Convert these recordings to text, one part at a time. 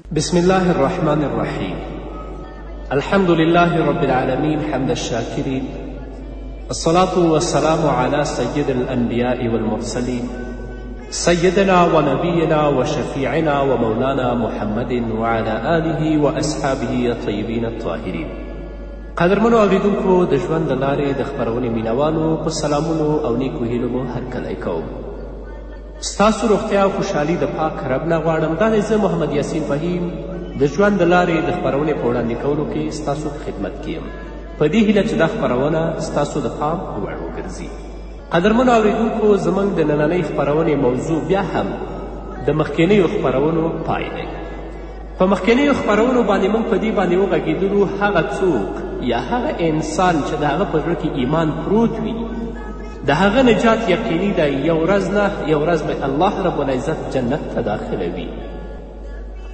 بسم الله الرحمن الرحيم الحمد لله رب العالمين حمد الشاكرين الصلاة والسلام على سيد الأنبياء والمرسلين سيدنا ونبينا وشفيعنا ومولانا محمد وعلى آله وأصحابه الطيبين الطاهرين قدرمنو اوریدونکو د ژوند د لارې د خپرونې مینوالو په سلامونو او نیکو هیلو مو هرکلی کوم ستاسو روغتیا او خوشحالي د پاک رب نه غواړم دا دی زه محمد یاسین فهیم د ژوند د لارې د خپرونې په وړاندې کولو کې ستاسو په خدمت کې یم په دې هیله چې دا خپرونه ستاسو د پام وړ وګرځي قدرمنو اورېدونکو زموږ د نننۍ خپرونې موضوع بیا هم د مخکینیو خپرونو پای دی په مخکینیو خپرونو باندې موږ په دې باندې وغږېدلو هغه څوک یا هغه انسان چې د هغه په زړه کې ایمان پروت وي د هغه نجات یقیني دی یو ورځ نه یو ورځ به الله رب العزت جنت ته داخلوي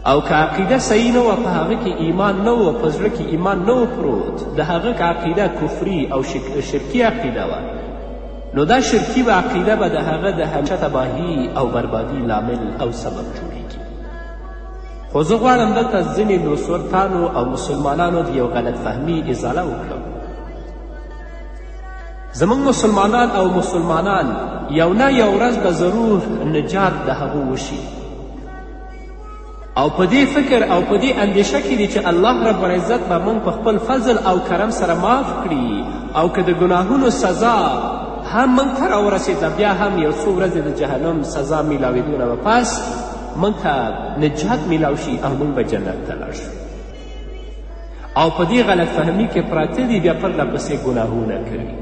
او که عقیده صحیح نه وه په هغه کې ایمان نه و په زړه کې ایمان نه و پروت د هغه که عقیده کفري او شرکي عقیده وه نو دا شرکي به عقیده به د هغه د همیشه تباهي او بربادي لامل او سبب جوړیږي خو زه غواړم دلته ځینې نوسورتانو او مسلمانانو د یو غلط فهمي ازاله وکړم زموږ مسلمانان او مسلمانان یو نه یو ورځ به ضرور نجات د هغو وشي او په دې فکر او په دې اندیشه کې دي چې الله رب العزت به موږ په خپل فضل او کرم سره معاف کړي او که د ګناهونو سزا هم موږ ته راورسېده بیا هم یو څو ورځې د جهنم سزا میلاوېدو نه به پس موږ ته نجات میلاو شي او موږ به جنت ته لاړ شو او په دې غلط فهمي کې پراته دي بیا پرله پسې ګناهونه کوي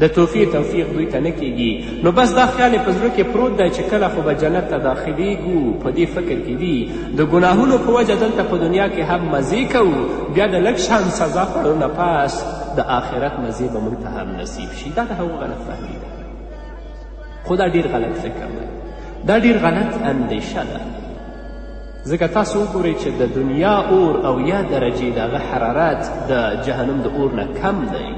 د توفیق توفیق دوی ته نه کیږي نو بس دا خیال یې په زړه کې پروت دی چې کله خو به جنت ته داخلیږو په دې فکر کې دي د ګناهونو په وجه دلته په دنیا کې هم مزې کوو بیا د لږ شان سزا خوړو نه پاس د آخرت مزې به موږ ته هم نصیب شي دا د هغو غلط فهمي ده خو دا ډېر غلط فکر دی دا ډېر غلط اندیشه ده ځکه تاسو وګورئ چې د دنیا اور او یا درجې د هغه حرارت د جهنم د اور نه کم دی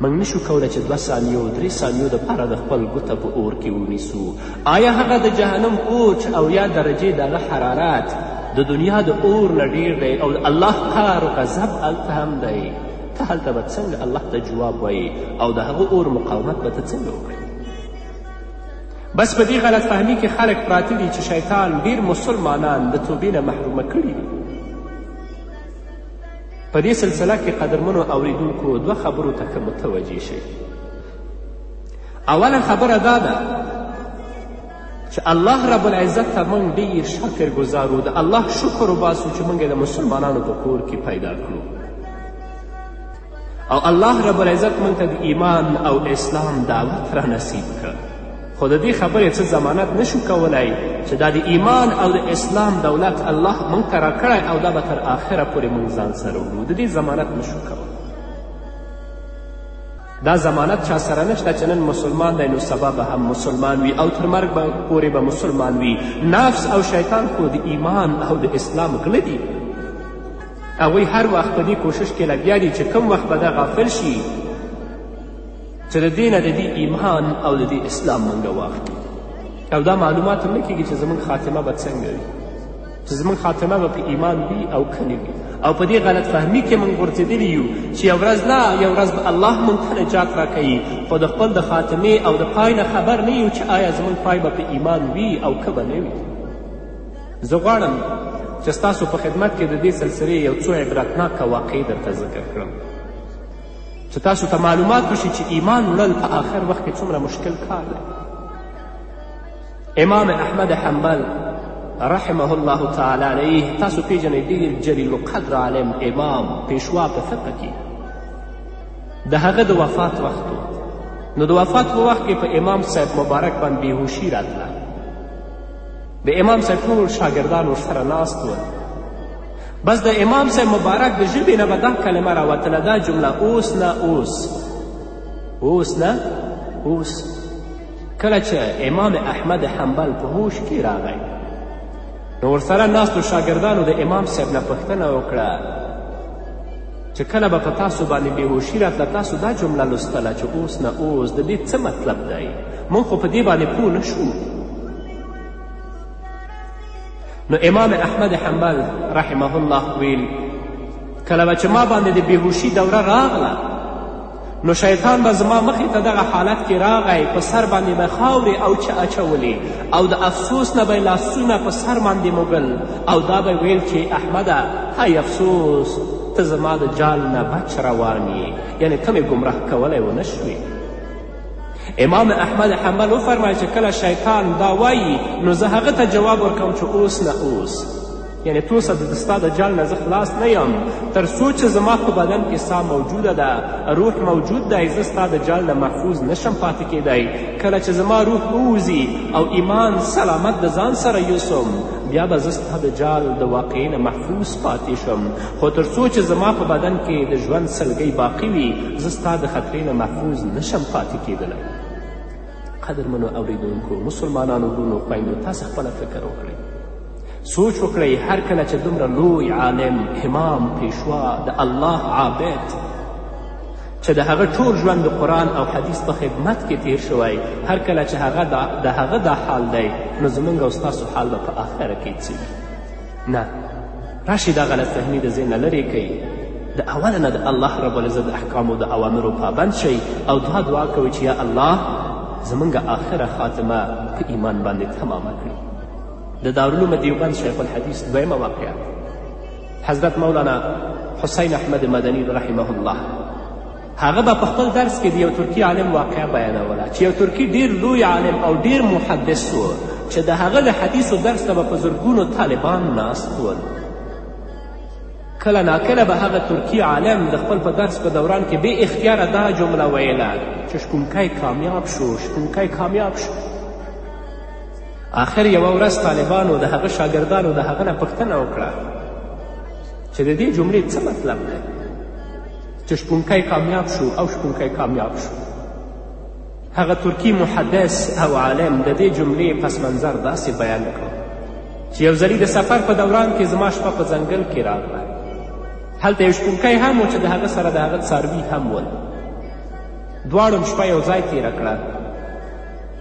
موږ نشو کولی چې دوه ثانیو درې ثانیو دپاره د خپل ګوته په اور کې ونیسو آیا هغه د جهنم اور چې او یا درجې د هغه حرارت د دنیا د اور نه ډیر دی او الله قهر و غضب هلته هم دی ته هلته به څنګه الله ته جواب وایې او د هغه اور مقاومت به ته څنګه وکړې بس په دې غلط فهمي کې خلک پراته دي چې شیطان ډیر مسل مانان د توبې نه محرومه کړي دي په دې سلسله کې قدرمنو اوریدونکو دوه خبرو ته که متوجه شئ اوله خبره دا ده چې الله رب العزت ته موږ ډیر شکر ګزارو د الله شکر وباسو چې موږ د مسلمانانو په کور کې پیدا کړو او الله رب العزت موږ ته د ایمان او اسلام دعوت را نصیب که خو د دې خبرې څه ضمانت نشو کولای چې دا د ایمان او د اسلام دولت الله موږ ته راکړی او دا به تر آخره پورې موږ ځان سره وړو د دې ضمانت نشو کولی دا ضمانت چا سره نشته چې نن مسلمان دی نو سبا به هم مسلمان وي او تر مرګ پورې به مسلمان وي نفس او شیطان خو د ایمان او د اسلام غله دي هغوی هر وخت په دې کوشش کې لګیا دي چې کوم وخت به دا غافل شي چې د دې نه د دې ایمان او د دې اسلام موږ واخلي او دا معلومات هم نه کېږي چې زموږ خاتمه به څنګه وي چې زموږ خاتمه به په ایمان وي او که نه وي او په دې غلط فهمي کې موږ غورځېدلي یو چې یو ورځ نه یو ورځ به الله موږ ته نجات راکوي خو د خپل د خاتمې او د پای نه خبر نه یو چې آیا زموږ پای به په ایمان وي او که به نه وي زه غواړم چې ستاسو په خدمت کې د دې سلسلې یو څو عبرتناکه واقعې درته ذکر کړم چې تاسو ته معلومات وشي چې ایمان وړل په آخر وخت کې څومره مشکل کار دی امام احمد حنبل رحمه الله تعالی علیه تاسو پیژنئ ډېر جلیل القدر عالم امام پیشوا په فقه کې د هغه د وفات وخت نو د وفات په وخت کې په امام صاحب مبارک باندې بېهوشي راتله د امام صاحب ټول شاګردان ورسره ناست ول بس د امام صاحب مبارک د ژبې نه به دا کلمه راوتله دا جمله اوس نه اوس اوس نه اوس کله چې امام احمد حنبل په هوش کې راغی نو ورسره ناستو شاګردانو د امام صاحب نه پوښتنه وکړه چې کله به په تاسو باندې بېهوشي راتله تاسو دا جمله لوستله چې اوس نه اوس د دې څه مطلب دی موږ خو په دې باندې پوه نه شو نو امام احمد حنبل رحمه الله ویل کله به چې ما باندې د بېهوشي دوره راغله نو شیطان به زما مخې ته دغه حالت کې راغی په سر باندې به خاورې او چه اچولې او د افسوس نه به لاسونه په سر باندې موږل او دا به ویل چې احمده های افسوس ته زما د جال نه بچ روان یې یعنې ته مې ګمراه کولی ونه شوې امام احمد حنبل وفرمایل چې کله شیطان دا وایي نو زه هغه ته جواب ورکوم چې اوس نه اوس یعنې توسه د ستا د جال نه زه خلاص نه یم تر څو چې زما په بدن کې سا موجوده ده روح موجود دی زه ستا د جال نه محفوظ نشم پاتې کیدی کله چې زما روح ووځي او ایمان سلامت د ځان سره یوسم بیا به زه ستا د جال د واقعي نه محفوظ پاتې شم خو تر څو چې زما په بدن کې د ژوند سلګۍ باقي وي زه ستا د خطرې نه محفوظ نشم پاتې کیدلی قدرمنو اوریدونکو مسلمانانو وروڼو خویندو تاسې خپله فکر وکړئ سوچ وکړئ هر کله چې دومره لوی عالم امام پیشوا د الله عابد چې د هغه ټول ژوند د قرآن او حدیث په خدمت کې تیر شوی هر کله چې هغه د هغه دا حال دی نو زمونږ او ستاسو حال به په آخره کې څه نه راشي دا غلط فهمي د ذهنه لرې کوي د اوله نه د الله رب العزت د احکامو د اوامرو پابند شئ او دا دعا کوئ چې یا الله زمونږ آخره خاتمه په ایمان باندې تمامه کړي د دارالعلوم دیوبند شیخ الحدیث دویمه واقعه حضرت مولانا حسین احمد مدنی رحمه الله هغه به په خپل درس کې د یو ترکي عالم واقعه بیانوله چې یو ترکي ډیر لوی عالم او ډیر محدث و چې د هغه د حدیثو درس ته به په زرګونو طالبان ناست ول کله ناکله به هغه ترکي عالم د خپل په درس په دوران کې بې اختیاره دا جمله ویله چې شپونکی کامیاب شو شپونکی کامیاب شو آخر یوه ورځ طالبانو د هغه شاګردانو د هغه نه پوښتنه وکړه چې د دې جملې څه مطلب دی چې شپونکی کامیاب شو او شپونکی کامیاب شو هغه ترکی محدث او عالم د دې جملې پس منظر داسې بیان کړ چې یو ځلي د سفر په دوران کې زما شپه په ځنګل کې راغله هلته یو شپونکی هم و چې د هغه سره د هغه څاروي هم ول دواړو شپه یو ځای تېره کړه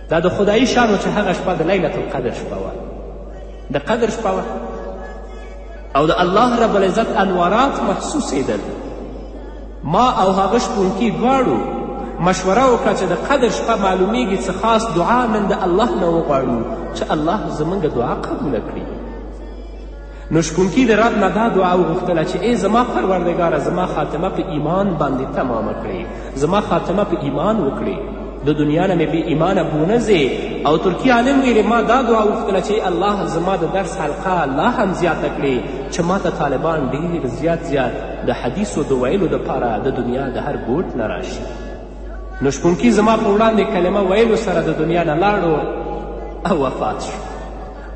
دا د خدایي شان و چې هغه شپه د لیلة القدر شپه وه د قدر شپه وه او د الله رب العزت انوارات محسوسېدل ما او هغه شپونکي دواړو مشوره وکړه چې د قدر شپه معلومیږي څه خاص دعا نن د الله نه وغواړو چې الله زموږ دعا قبوله کړي نو شپونکي د رب نه دا دعا وغوښتله چې ای زما پروردګاره زما خاتمه په ایمان باندې تمامه کړې زما خاتمه په ایمان وکړې د دنیا نه مې بې ایمانه بونځې او ترکي عالم ویلې ما دا دعا وغوښتله چې الله زما د درس حلقه لا هم زیاته کړې چې ما ته طالبان ډېر زیات زیات د حدیثو د ویلو دپاره د دنیا د هر ګوټ نه راشي نو شپونکي زما په وړاندې کلمه ویلو سره د دنیا نه لاړو او وفات شو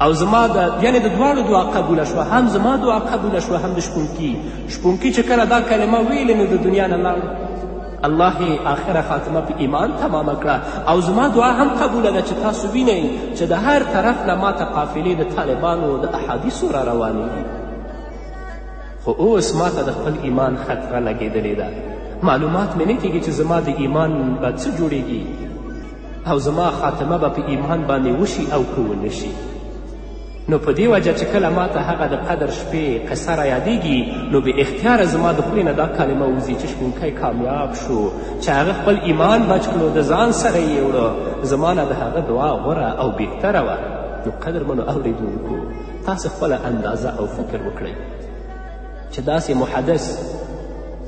او زما د یعنې د دواړو دعا قبوله شوه هم زما دعا قبوله شوه هم د شپونکي شپونکي چې کله دا کلمه ویلې نو د دنیا نه لاړ الله یې آخره خاتمه په ایمان تمامه کړه او زما دعا هم قبوله ده چې تاسو وینئ چې د هر طرف نه ماته قافلې د طالبانو د احادیثو را روانې دي خو اوس ماته د خپل ایمان خطره لګېدلې ده معلومات مې نه کېږي چې زما د ایمان به څه جوړېږي او زما خاتمه به په ایمان باندې وشي او که ونه شي نو په دې وجه چې کله ما ته هغه د قدر شپې قصه را یادیږي نو بې اختیاره زما د خولې نه دا کلمه وځي چې شپونکی کامیاب شو چې هغه خپل ایمان بچ کړو د ځان سره یې وړو زما نه د هغه دعا غوره او بهتره وه نو قدرمنو اورېدونکو تاسو خپله اندازه او فکر وکړئ چې داسې محدث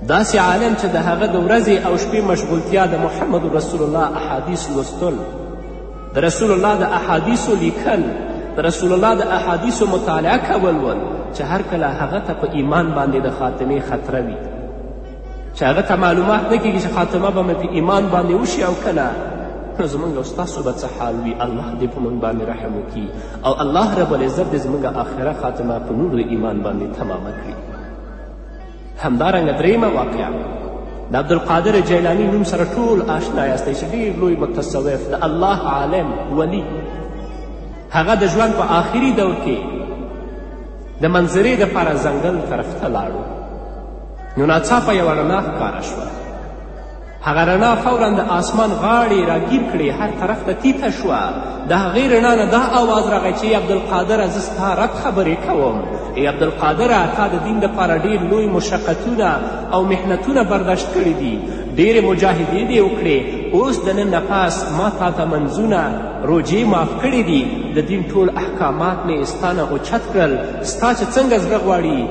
داسې عالم چې د هغه د ورځې او شپې مشغولتیا د محمد رسول الله احادیث لوستل د رسول الله د احادیثو لیکل د رسول الله د احادیثو مطالعه کول ول چې هر کله هغه ته په ایمان باندې د خاتمې خطره وي چې هغه ته معلومات نه کېږي چې خاتمه به مې په ایمان باندې وشي او که نه نو زمونږ او ستاسو به څه حال وي الله دې په مونږ باندې رحم وکړي او الله رب العزت دې زمونږ آخره خاتمه په نور ایمان باندې تمامه کړي همدارنګه درېیمه واقعه د عبدالقادر جیلاني نوم سره ټول آشنا یاستئ چې ډېر لوی متصوف د الله عالم ولی هغه د ژوند په آخري دور کې د منظرې دپاره ځنګل طرف ته لاړو نو ناڅاپه یوه رڼا ښکاره شوه هغه رڼا فورا د آسمان غاړې راګیر کړې هر طرف ته تیته شوه د هغې رڼا نه دا آواز راغی چې عبدالقادره زه ستا رب خبرې کوم ای عبدالقادره تا د دین دپاره ډېر لوی مشقتونه او محنتونه برداشت کړي دي ډېرې مجاهدې دې وکړې اوس د نن نه پس ما تا ته منځونه روجې معاف کړې دي د دین ټول احکامات مې ستا نه اوچت کړل ستا چې څنګه زړه غواړي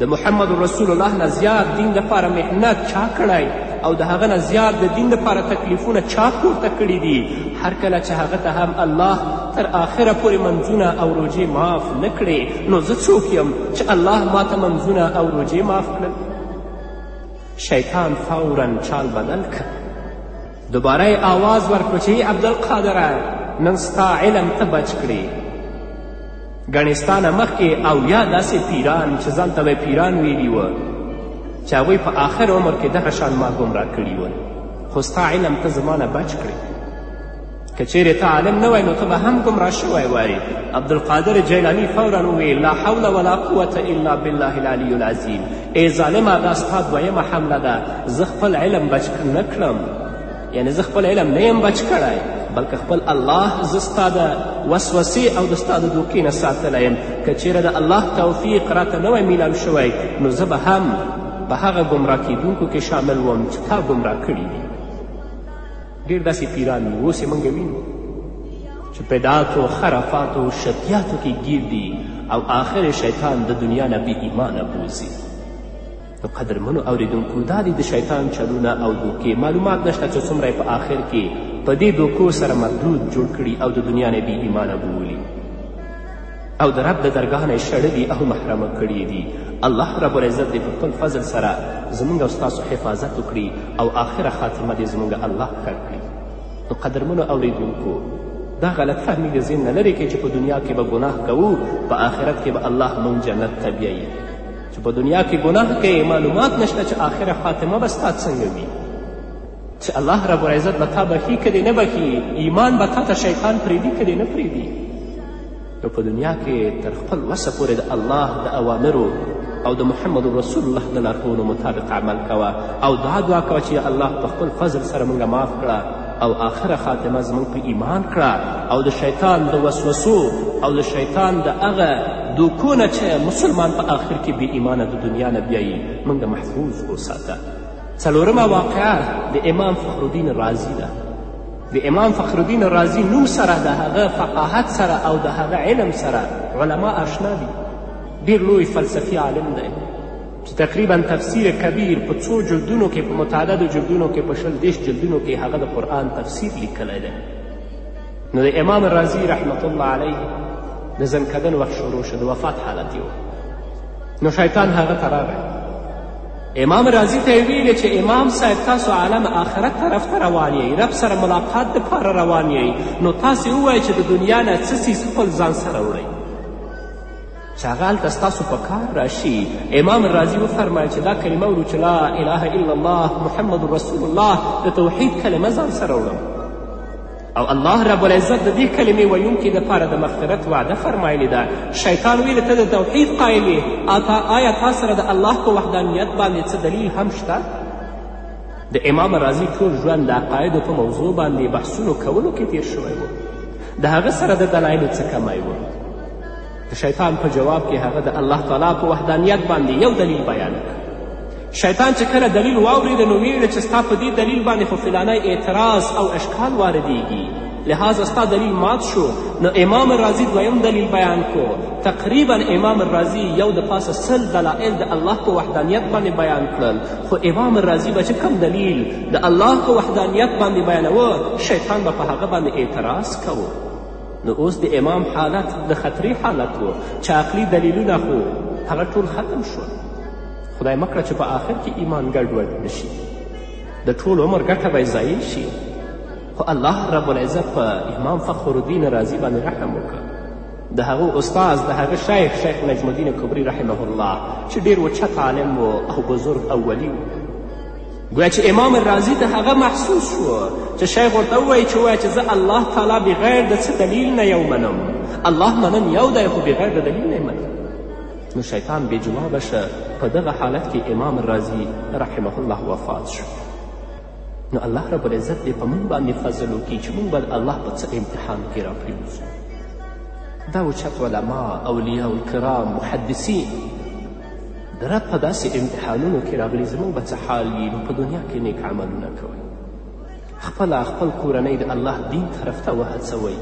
د محمد رسول الله نه زیات دین دپاره محنت چا کړی او د هغه نه زیات د دین دپاره تکلیفونه چا پورته کړي دي هر کله چې هغه ته هم الله تر آخره پورې منځونه او روژې معاف نه کړې نو زه څوک یم چې الله ما ته منځونه او روژې معاف کړل شیطان فورا چال بدل کړ دوباره یې آواز ورکړو چې ای عبدالقادره نن ستا علم ته بچ کړي ګڼې ستا نه مخکې او یا داسې پیران چې ځان ته به پیران ویلي وه چې هغوی په آخر عمر کې دغه شان ما ګمراه کړي ول خو ستا علم ته زما نه بچ کړي که چیرې ته عالم نه وای نو ته به هم ګمراه شوی وای عبدالقادر جیلاني فورا وویل لا حول ولا قوت الا بالله العلي العظیم ای ظالمه دا ستا دویمه حمله ده زه خپل علم بچ نه کړم یعنې زه خپل علم نه یم بچ کړی بلکې خپل الله زه ستا د وسوسې او د ستا د دوکې نه ساتلی یم که چیرې د الله توفیق راته نه وای میلاو شوی نو زه به هم په هغه ګمراه کیدونکو کې شامل وم چې تا ګمراه کړي دي ډېر داسې پیران دي اوس یې موږ وینو چې پیداتو خرافاتو شرکیاتو کې ګیر دي او آخر شیطان د دنیا نه بې ایمانه بوځي نو قدرمنو اورېدونکو دا دي د شیطان چلونه او دوکې معلومات نشته چې څومره په آخر کې په دې دوکو سره مردود جوړ کړي او د دنیا نه بې ایمانه بولي او د رب د درګاه نه یې شړلي او محرمه کړي دي الله رب العزت دې په خپل فضل سره زموږ او ستاسو حفاظت وکړي او آخره خاتمه دې زموږ الله ښه کړي نو قدرمنو اورېدونکو دا غلط فهمي د ذهن نه لرې کړئ چې په دنیا کې به ګناه کوو په آخرت کې به الله مونږ جنت ته بیایي چې په دنیا کې ګناه کوې معلومات نشته چې آخره خاتمه به ستا څنګه وي چې الله رب العزت به تا بخي که دې نه بخي ایمان به تا ته شیطان پرېږدي که دې نه پرېږدي نو په دنیا کې تر خپل وسه پورې د الله د اوامرو او د محمد رسول الله د لارښوونو مطابق عمل کوه او دا دعا کوه چې الله په خپل فضل سره موږ معاف کړه او آخره خاتمه زموږ په ایمان کړه او د شیطان د وسوسو او د شیطان د هغه دوکونه چې مسلمان په آخر کې بې ایمانه د دنیا نه بیایي موږ محفوظ وساته څلورمه واقعه د امام فخرالدین رازی ده د امام فخرالدین رازی نوم سره د هغه فقاهت سره او د هغه علم سره علما آشنا دي ډیر لوی فلسفي عالم دی چې تقریبا تفسیر کبیر په څو جلدونو کې په متعددو جلدونو کې په شل دېرش جلدونو کې هغه د قرآن تفسیر لیکلی دی نو د امام رازی رحمت الله علیه د زنکدن وخت شروع شو د وفات حالت یې نو شیطان هغه ته راغی امام رازي ته یې ویلې چې امام صاحب تاسو عالم آخرت طرف ته روان یئ رب سره ملاقات دپاره روان یئ نو تاسې ووایئ چې د دنیا نه څه څیز خپل ځان سره وړئ چې هغه هلته ستاسو په کار راشي امام رازي وفرمایل چې دا کلمه ورو چې لا اله الا الله محمد رسول الله د توحید کلمه ځان سره وړم او الله رب العزت د دې کلمې ویونکي دپاره د مغفرت وعده فرمایلې ده شیطان ویلې ته د توحید قایل یې آیا تا سره د الله په وحدانیت باندې څه دلیل هم شته د امام رازی ټول ژوند د عقایدو په موضوع باندې بحثونو کولو کې تیر شوی و د هغه سره د دلایلو څه کمی و د شیطان په جواب کې هغه د الله تعالی په وحدانیت باندې یو دلیل بیان کړ شیطان چې کله دلیل واورید نو ویړه چې ستا په دې دلیل باندې خو فلانی اعتراض او اشکال واردیږي لهذا ستا دلیل مات شو نو امام رازی دویم دلیل بیان کو تقریبا امام رازی یو د پاسه سل دلایل د الله په وحدانیت باندې بیان کړل خو امام رازی به چې کم دلیل د الله په وحدانیت باندې بیانوه شیطان به په هغه باندې اعتراض کوه نو اوس د امام حالت د خطرې حالت و چې عقلي دلیلونه خو هغه ټول ختم شول خدای مه کړه چې په آخر کې ایمان ګډوډ نه شي د ټول عمر ګټه به ضایع شي خو الله رب العزت په امام فخر الدین رازي باندې رحم وکړ د هغه استاز د هغه شیخ شیخ نجم الدین کبري رحمه الله چې ډیر اوچت عالم و او بزرګ او ولی و ګویا چې امام رازي ته هغه محسوس شو چې شیخ ورته ووایي چې وایه چې زه الله تعالی بغیر د څه دلیل نه یو منم الله منم یو دی خو بغیر د دلیل نه منم نو شیطان بې جوابه شه په دغه حالت کې امام رازي رحمه الله وفات شو نو الله رب العزت دې په موږ باندې فضل وکړي چې موږ به الله په څه امتحان کې راپرېوځو دا وچت علما اولیاء الکرام محدثین د رب په داسې امتحانونو کې راغلي زموږ به څه حال وي نو په دنیا کې نیک عملونه کوئ خپله خپل کورنۍ د الله دین طرف ته وهڅوئ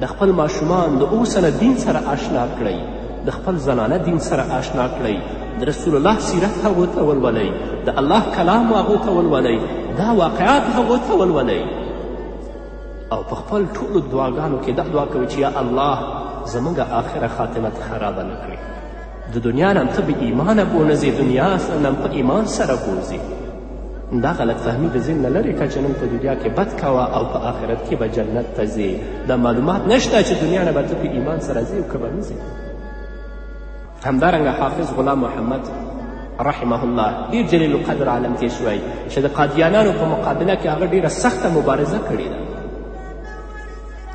د خپل ماشومان د اوسنه دین سره آشنا کړئ د خپل زنانه دین سره آشنا کړئ د رسول الله سیرت هغو ته ولولئ د الله کلام هغو ته ولولئ دا واقعات هغو ته ولولئ او په خپل ټولو دعاګانو کې دا دعا کوي چې یا الله زموږ آخره خاتمه خرابه نه کړي د دنیا نم ته بې ایمانه بونځې دنیا اصلا نم په ایمان سره بوځې دا غلط فهمي د ذهن نه لرې کړه چې نن په دنیا کې بد کوه او په آخرت کې به جنت ته ځې دا معلومات نشته چې دنیا نه به ته په ایمان سره ځې او که به نه ځې همدارنګه حافظ غلام محمد رحمه الله ډېر جلیل القدر عالم تېر شوی چې د قادیانانو په مقابله کې هغه ډېره سخته مبارزه کړې ده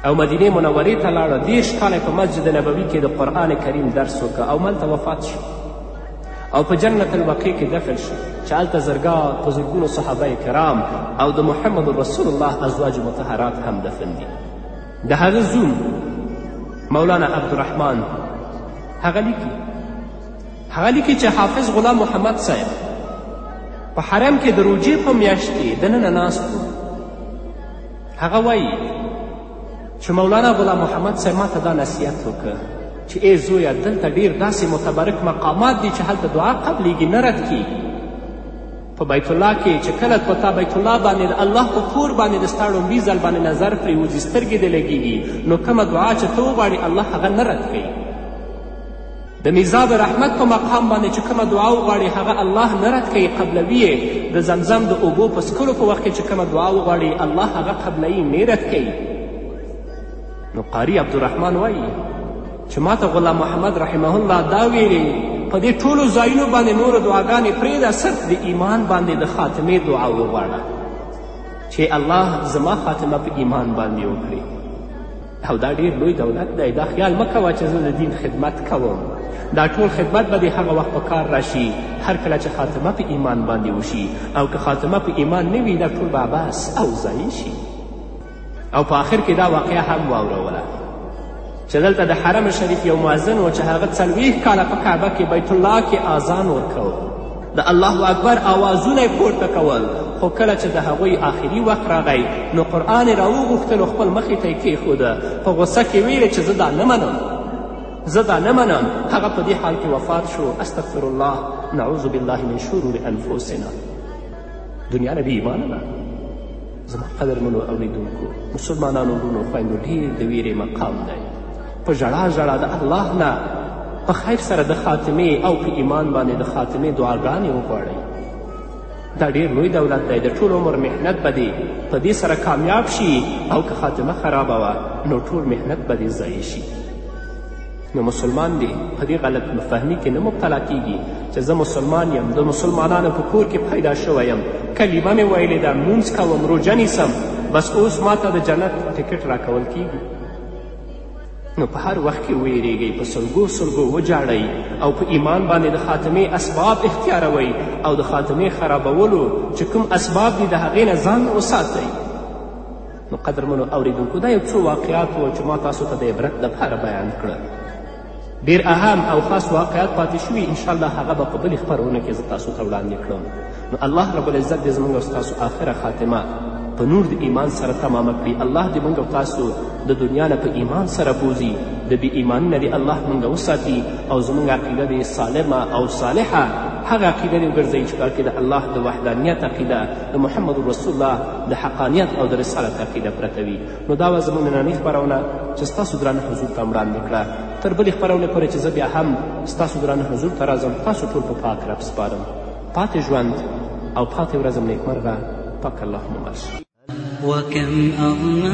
او مدینې منورې ته لاړه دېرش کاله په مسجد نبوي کې د قرآن کریم درس وکړه او ملته وفات شو او په جنت الوقع کې دفن شو چې هلته زرګا په زرګونو صحابه کرام او د محمد رسول الله ازواج مطهرات هم دفن دي د هغه زوم مولانا عبدالرحمن هغه لیکي هغه لیکي چې حافظ غلام محمد صاحب په حرم کې د روجې په میاشت کې دننه ناست و هغه وایي چې مولانا غلام محمد صاحب ما ته دا نصیحت وکړ چې ای زویه دلته ډیر داسې متبرک مقامات دي چې هلته دعا قبلیږي نه رد کیږي په بیت الله کې چې کله په تا بیت الله باندې د الله په کور باندې د ستا ړومبي ځل باندې نظر پرې وځي سترګې دې لګیږي نو کومه دعا چې ته وغواړي الله هغه نه رد کوي د میزاب رحمت په مقام باندې چې کومه دعا وغواړي هغه الله نه رد کوي قبلوي یې د زمزم د اوبو په څکلو په وخت کې چې کومه دعا وغواړي الله هغه قبلوي نه رد کوي نو قاري عبدالرحمن وایي چې ما ته غلام محمد رحمه الله دا ویلي په دې ټولو ځایونو باندې نورو دعاګانې پرېږده صرف د ایمان باندې د خاتمې دعا وغواړه چې الله زما خاتمه په ایمان باندې وکړي او دا ډیر لوی دولت دی دا خیال مه کوه چې زه د دین خدمت کوم دا ټول خدمت به د هغه وخت په کار راشي هر کله چې خاتمه په ایمان باندې وشي او که خاتمه په ایمان نه وي دا ټول به عباس او ضایع شي او په آخر کې دا واقعه هم واوروله چې دلته د حرم شریف یو معزن و چې هغه څلوېښت کاله په کعبه کې بیت الله کې اذان ورکوه د الله اکبر آوازونه یې پورته کول خو کله چې د هغوی آخري وخت راغی نو قرآن یې راوغوښتلو خپل مخې ته یې کیښوده په غوسه کې ویلې چې زه دا نه منم زه دا نه منم هغه په دې حال کې وفات شو استغفر الله نعوذ بالله من شرور انفسنا دنیا نه بې ایمانه ده زما قدرمنو اوریدونکو مسلمانانو وروڼو خویندو ډېر د ویرې مقام دی په ژړا ژړا د الله نه په خیر سره د خاتمې او په ایمان باندې د خاتمې دعاګانې وغواړئ دا ډېر لوی دولت دی د ټول عمر محنت به دې په دې سره کامیاب شي او که خاتمه خرابه وه نو ټول محنت به دې ضایع شي نو مسلمان دې په دې غلط فهمي کې نه مبتلا کېږي چې زه مسلمان یم د مسلمانانو په کور کې پیدا شوی یم کلیمه مې ویلې ده مونځ کوم روژه نیسم بس اوس ما ته د جنت ټکټ راکول کېږي نو په هر وخت کې ویریږئ په سلګو سلګو وجاړئ او په ایمان باندې د خاتمې اسباب اختیاروئ او د خاتمې خرابولو چې کوم اسباب دي د هغې نه ځان وساتئ نو قدرمنو اورېدونکو دا یو څو واقعات وو چې ما تاسو ته د عبرت دپاره بیان کړل ډیر اهم او خاص واقعات پاتې شوي انشاءالله هغه به په بلې خپرونه کې زه تاسو ته وړاندې کړم نو الله رب العزت دې زموږ او ستاسو آخره خاتمه په نور د ایمان سره تمامه کړي الله دې موږ او تاسو د دنیا نه په ایمان سره بوزي د بې ایماني نه دې الله موږ وساتي او زموږ عقیده دې سالمه او صالحه هغه عقیده دې وګرځوي چې پکې د الله د وحدانیت عقیده د محمد رسول الله د حقانیت او د رسالت عقیده پرته وي نو دا وه زموږ نننۍ خپرونه چې ستاسو درانه حضور ته وړاندې کړه تر بلې خپرونې پورې چې زه بیا هم ستاسو درانه حضور ته راځم تاسو ټول په پاک رب سپارم پاتې ژوند او پاتې ورځم نیکمرغه پاک الله مو مل وكم أغمى